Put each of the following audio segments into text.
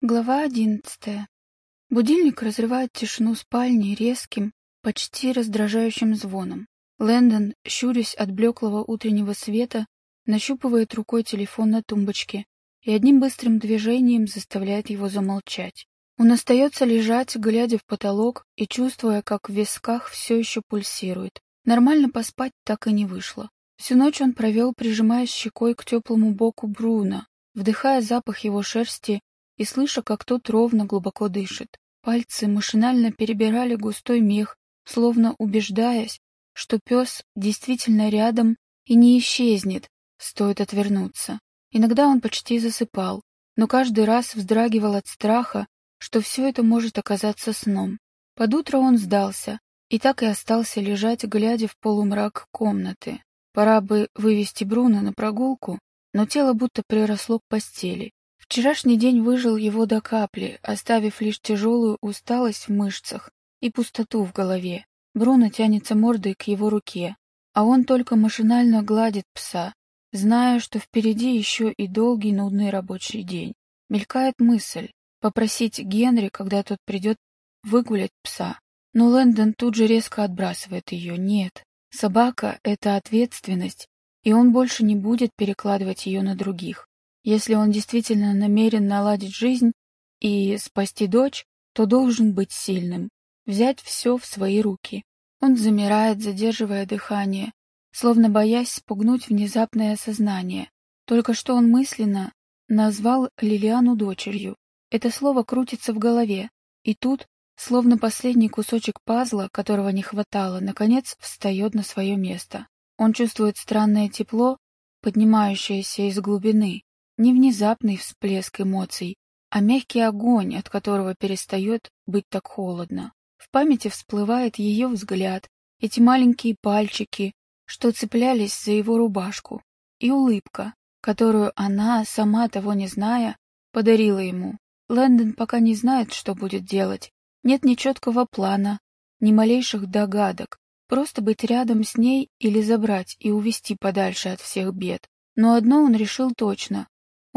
Глава одиннадцатая. Будильник разрывает тишину спальни резким, почти раздражающим звоном. Лэндон, щурясь от блеклого утреннего света, нащупывает рукой телефон на тумбочке и одним быстрым движением заставляет его замолчать. Он остается лежать, глядя в потолок и чувствуя, как в висках все еще пульсирует. Нормально поспать так и не вышло. Всю ночь он провел, прижимаясь щекой к теплому боку Бруна, вдыхая запах его шерсти и слыша, как тот ровно глубоко дышит. Пальцы машинально перебирали густой мех, словно убеждаясь, что пес действительно рядом и не исчезнет, стоит отвернуться. Иногда он почти засыпал, но каждый раз вздрагивал от страха, что все это может оказаться сном. Под утро он сдался и так и остался лежать, глядя в полумрак комнаты. Пора бы вывести Бруно на прогулку, но тело будто приросло к постели. Вчерашний день выжил его до капли, оставив лишь тяжелую усталость в мышцах и пустоту в голове. Бруно тянется мордой к его руке, а он только машинально гладит пса, зная, что впереди еще и долгий нудный рабочий день. Мелькает мысль попросить Генри, когда тот придет, выгулять пса. Но Лэндон тут же резко отбрасывает ее. Нет, собака — это ответственность, и он больше не будет перекладывать ее на других. Если он действительно намерен наладить жизнь и спасти дочь, то должен быть сильным, взять все в свои руки. Он замирает, задерживая дыхание, словно боясь спугнуть внезапное осознание. Только что он мысленно назвал Лилиану дочерью. Это слово крутится в голове, и тут, словно последний кусочек пазла, которого не хватало, наконец встает на свое место. Он чувствует странное тепло, поднимающееся из глубины, не внезапный всплеск эмоций, а мягкий огонь, от которого перестает быть так холодно. В памяти всплывает ее взгляд, эти маленькие пальчики, что цеплялись за его рубашку, и улыбка, которую она, сама того не зная, подарила ему. Лэндон пока не знает, что будет делать. Нет ни четкого плана, ни малейших догадок. Просто быть рядом с ней или забрать и увести подальше от всех бед. Но одно он решил точно.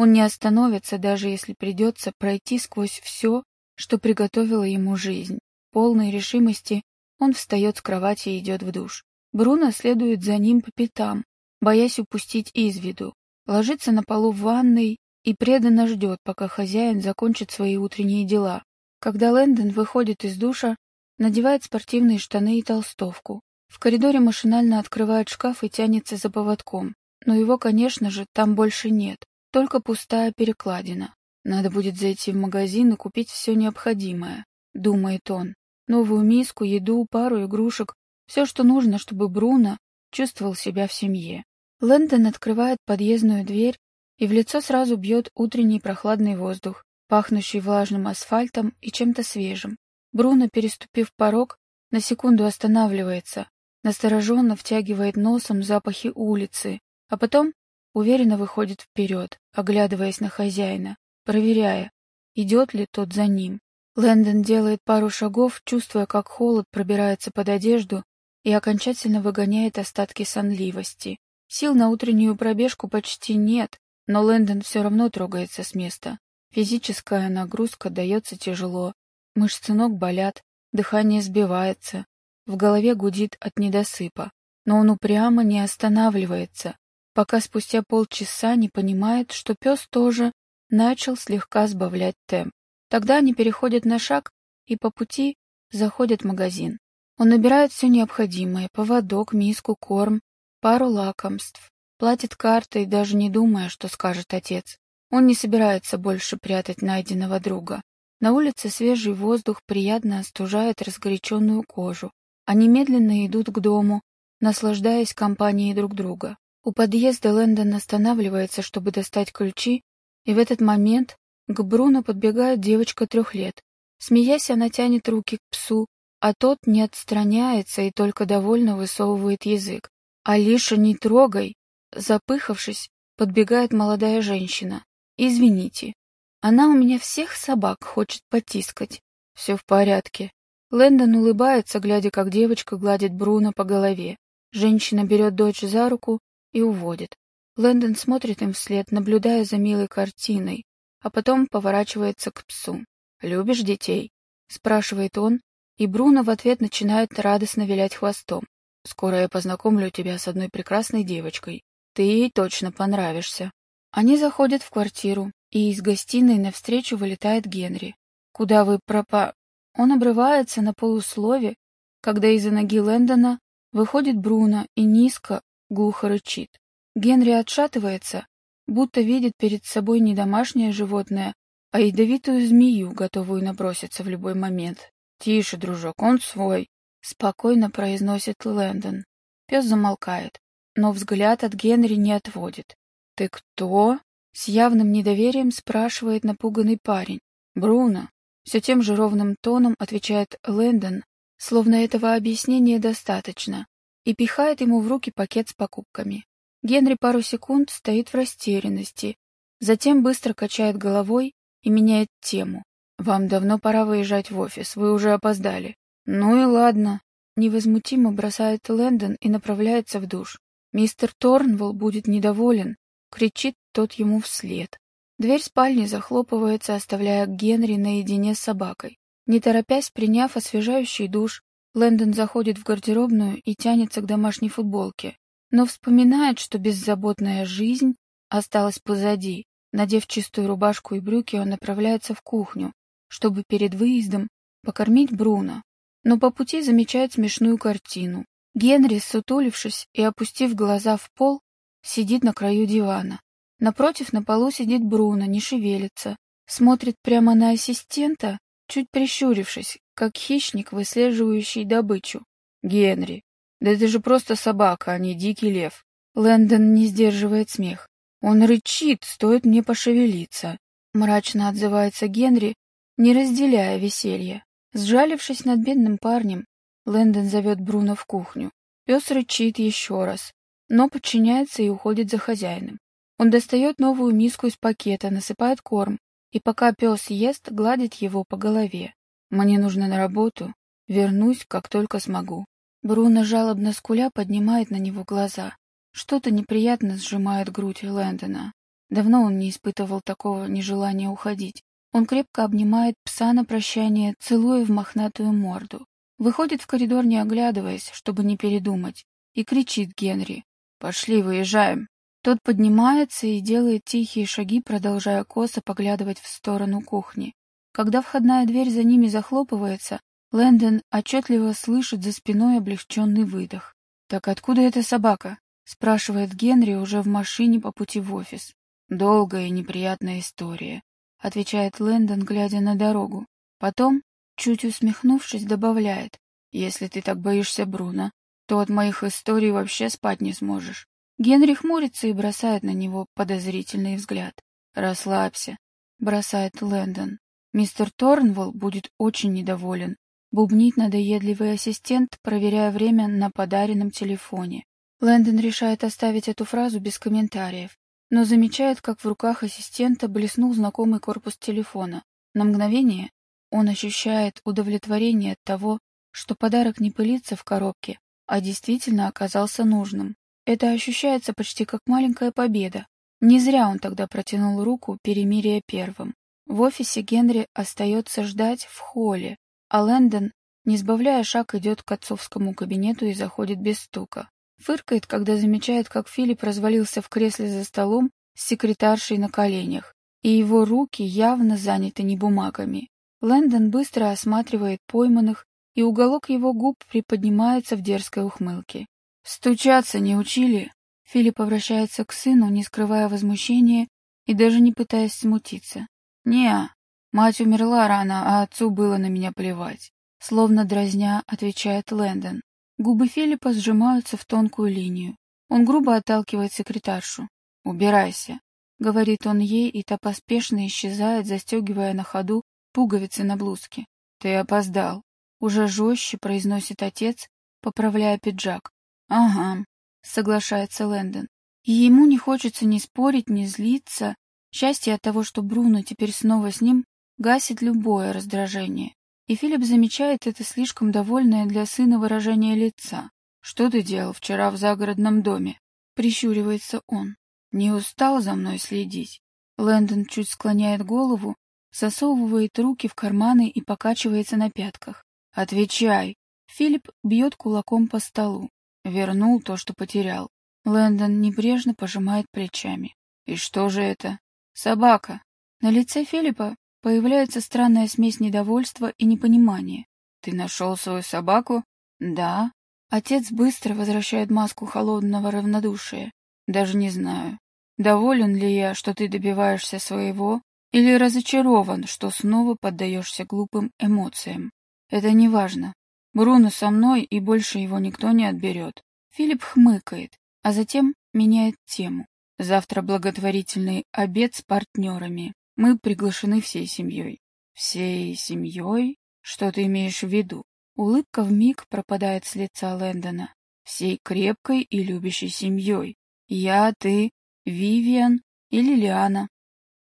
Он не остановится, даже если придется пройти сквозь все, что приготовила ему жизнь. Полной решимости он встает с кровати и идет в душ. Бруно следует за ним по пятам, боясь упустить из виду. Ложится на полу в ванной и преданно ждет, пока хозяин закончит свои утренние дела. Когда Лэндон выходит из душа, надевает спортивные штаны и толстовку. В коридоре машинально открывает шкаф и тянется за поводком. Но его, конечно же, там больше нет. Только пустая перекладина. Надо будет зайти в магазин и купить все необходимое, думает он. Новую миску, еду, пару игрушек, все, что нужно, чтобы Бруно чувствовал себя в семье. Лэндон открывает подъездную дверь, и в лицо сразу бьет утренний прохладный воздух, пахнущий влажным асфальтом и чем-то свежим. Бруно, переступив порог, на секунду останавливается, настороженно втягивает носом запахи улицы, а потом уверенно выходит вперед, оглядываясь на хозяина, проверяя, идет ли тот за ним. Лэндон делает пару шагов, чувствуя, как холод пробирается под одежду и окончательно выгоняет остатки сонливости. Сил на утреннюю пробежку почти нет, но Лэндон все равно трогается с места. Физическая нагрузка дается тяжело, мышцы ног болят, дыхание сбивается, в голове гудит от недосыпа, но он упрямо не останавливается, пока спустя полчаса не понимает, что пес тоже начал слегка сбавлять темп. Тогда они переходят на шаг и по пути заходят в магазин. Он набирает все необходимое — поводок, миску, корм, пару лакомств, платит картой, даже не думая, что скажет отец. Он не собирается больше прятать найденного друга. На улице свежий воздух приятно остужает разгоряченную кожу. Они медленно идут к дому, наслаждаясь компанией друг друга. У подъезда Лэндон останавливается, чтобы достать ключи, и в этот момент к Бруно подбегает девочка трех лет. Смеясь, она тянет руки к псу, а тот не отстраняется и только довольно высовывает язык. «Алиша, не трогай!» Запыхавшись, подбегает молодая женщина. «Извините, она у меня всех собак хочет потискать. Все в порядке». Лэндон улыбается, глядя, как девочка гладит Бруно по голове. Женщина берет дочь за руку и уводит. Лэндон смотрит им вслед, наблюдая за милой картиной, а потом поворачивается к псу. «Любишь детей?» — спрашивает он, и Бруно в ответ начинает радостно вилять хвостом. «Скоро я познакомлю тебя с одной прекрасной девочкой. Ты ей точно понравишься». Они заходят в квартиру, и из гостиной навстречу вылетает Генри. «Куда вы пропа...» Он обрывается на полуслове, когда из-за ноги Лэндона выходит Бруно и низко, глухо рычит. Генри отшатывается, будто видит перед собой не домашнее животное, а ядовитую змею, готовую наброситься в любой момент. «Тише, дружок, он свой», — спокойно произносит Лэндон. Пес замолкает, но взгляд от Генри не отводит. «Ты кто?» — с явным недоверием спрашивает напуганный парень. «Бруно». Все тем же ровным тоном отвечает Лэндон, словно этого объяснения достаточно, и пихает ему в руки пакет с покупками. Генри пару секунд стоит в растерянности, затем быстро качает головой и меняет тему. «Вам давно пора выезжать в офис, вы уже опоздали». «Ну и ладно», — невозмутимо бросает Лэндон и направляется в душ. «Мистер Торнвелл будет недоволен», — кричит тот ему вслед. Дверь спальни захлопывается, оставляя Генри наедине с собакой. Не торопясь, приняв освежающий душ, Лэндон заходит в гардеробную и тянется к домашней футболке, но вспоминает, что беззаботная жизнь осталась позади. Надев чистую рубашку и брюки, он направляется в кухню, чтобы перед выездом покормить Бруно. Но по пути замечает смешную картину. Генри, сутулившись и опустив глаза в пол, сидит на краю дивана. Напротив на полу сидит Бруно, не шевелится, смотрит прямо на ассистента, чуть прищурившись, как хищник, выслеживающий добычу. «Генри, да это же просто собака, а не дикий лев». Лэндон не сдерживает смех. «Он рычит, стоит мне пошевелиться», — мрачно отзывается Генри, не разделяя веселья. Сжалившись над бедным парнем, Лэндон зовет Бруно в кухню. Пес рычит еще раз, но подчиняется и уходит за хозяином. Он достает новую миску из пакета, насыпает корм, и пока пес ест, гладит его по голове. «Мне нужно на работу. Вернусь, как только смогу». Бруно жалобно скуля поднимает на него глаза. Что-то неприятно сжимает грудь Лэндона. Давно он не испытывал такого нежелания уходить. Он крепко обнимает пса на прощание, целуя в мохнатую морду. Выходит в коридор, не оглядываясь, чтобы не передумать, и кричит Генри. «Пошли, выезжаем!» Тот поднимается и делает тихие шаги, продолжая косо поглядывать в сторону кухни. Когда входная дверь за ними захлопывается, Лэндон отчетливо слышит за спиной облегченный выдох. «Так откуда эта собака?» — спрашивает Генри уже в машине по пути в офис. «Долгая и неприятная история», — отвечает Лэндон, глядя на дорогу. Потом, чуть усмехнувшись, добавляет, «Если ты так боишься Бруно, то от моих историй вообще спать не сможешь». Генри хмурится и бросает на него подозрительный взгляд. «Расслабься», — бросает Лэндон. «Мистер Торнвелл будет очень недоволен», — бубнит надоедливый ассистент, проверяя время на подаренном телефоне. Лэндон решает оставить эту фразу без комментариев но замечает, как в руках ассистента блеснул знакомый корпус телефона. На мгновение он ощущает удовлетворение от того, что подарок не пылится в коробке, а действительно оказался нужным. Это ощущается почти как маленькая победа. Не зря он тогда протянул руку, перемирия первым. В офисе Генри остается ждать в холле, а Лэндон, не сбавляя шаг, идет к отцовскому кабинету и заходит без стука. Фыркает, когда замечает, как Филипп развалился в кресле за столом с секретаршей на коленях, и его руки явно заняты не бумагами. Лэндон быстро осматривает пойманных, и уголок его губ приподнимается в дерзкой ухмылке. «Стучаться не учили?» Филипп обращается к сыну, не скрывая возмущения и даже не пытаясь смутиться. Не мать умерла рано, а отцу было на меня плевать», словно дразня, отвечает Лэндон. Губы Филиппа сжимаются в тонкую линию. Он грубо отталкивает секретаршу. «Убирайся», — говорит он ей, и та поспешно исчезает, застегивая на ходу пуговицы на блузке. «Ты опоздал», — уже жестче произносит отец, поправляя пиджак. «Ага», — соглашается Лэндон. Ему не хочется ни спорить, ни злиться. Счастье от того, что Бруно теперь снова с ним, гасит любое раздражение. И Филипп замечает это слишком довольное для сына выражение лица. «Что ты делал вчера в загородном доме?» Прищуривается он. «Не устал за мной следить?» Лэндон чуть склоняет голову, засовывает руки в карманы и покачивается на пятках. «Отвечай!» Филипп бьет кулаком по столу. Вернул то, что потерял. Лэндон небрежно пожимает плечами. «И что же это?» «Собака». На лице Филиппа появляется странная смесь недовольства и непонимания. «Ты нашел свою собаку?» «Да». Отец быстро возвращает маску холодного равнодушия. «Даже не знаю, доволен ли я, что ты добиваешься своего, или разочарован, что снова поддаешься глупым эмоциям. Это не важно. Бруно со мной, и больше его никто не отберет». Филипп хмыкает, а затем меняет тему. Завтра благотворительный обед с партнерами. Мы приглашены всей семьей. Всей семьей? Что ты имеешь в виду? Улыбка вмиг пропадает с лица Лэндона. Всей крепкой и любящей семьей. Я, ты, Вивиан и Лилиана.